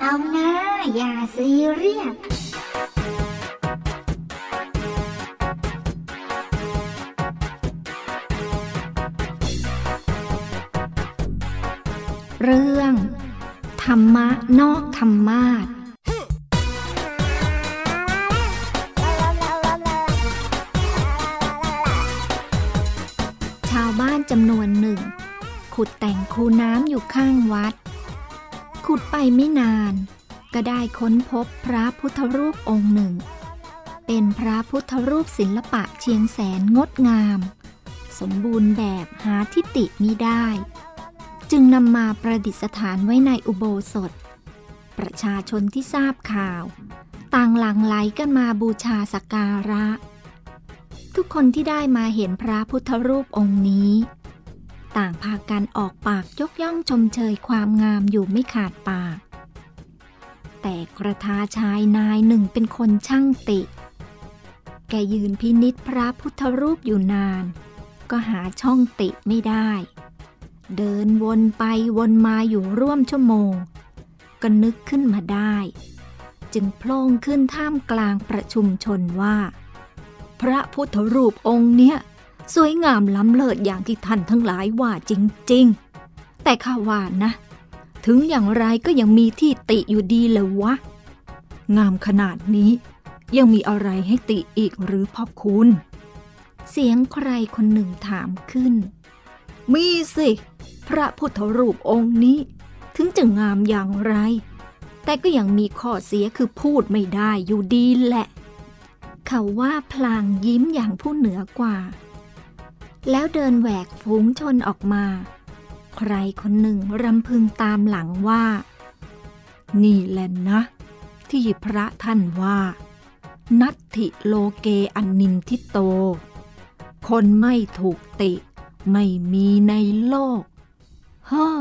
เอย่าซีเรียสเรื่อง ธรรมะนอกธรรมาทชาวบ้านจำนวนหนึ่ง ขุดแต่งคูน้ำอยู่ข้างวัด ขุดไปไม่นาน ก็ได้ค้นพบพระพุทธรูปองค์หนึ่ง เป็นพระพุทธรูปศิลปะเชียงแสนงดงาม สมบูรณ์แบบหาทิติมิได้ จึงนำมาประดิษฐานไว้ในอุโบสถ ประชาชนที่ทราบข่าว ต่างหลั่งไหลกันมาบูชาสักการะ ทุกคนที่ได้มาเห็นพระพุทธรูปองค์นี้ ต่างพากันออกปากยกย่องชมเชยความงามอยู่ไม่ขาดปาก แต่กระทาชายนายหนึ่งเป็นคนช่างติ แกยืนพินิษพระพุทธรูปอยู่นาน ก็หาช่องติไม่ได้ เดินวนไปวนมาอยู่ร่วมชั่วโมง ก็นึกขึ้นมาได้ จึงโพล่งขึ้นท่ามกลางประชุมชนว่า พระพุทธรูปองค์เนี้ย สวยงามล้ำเลิศอย่างที่ท่านทั้งหลายว่าจริงๆ แต่ข้าว่านะ ถึงอย่างไรก็ยังมีที่ติอยู่ดีเลยวะ งามขนาดนี้ยังมีอะไรให้ติอีกหรือพ่อคุณ เสียงใครคนหนึ่งถามขึ้น มีสิ พระพุทธรูปองค์นี้ ถึงจะงามอย่างไร แต่ก็ยังมีข้อเสียคือพูดไม่ได้อยู่ดีแหละ เขาว่าพลางยิ้มอย่างผู้เหนือกว่า แล้วเดินแหวกฝูงชนออกมา ใครคนหนึ่งรำพึงตามหลังว่า นี่แหละนะ ที่พระท่านว่า นัตถิโลเกอันนินทิโต คนไม่ถูกติ ไม่มีในโลก เฮ้อ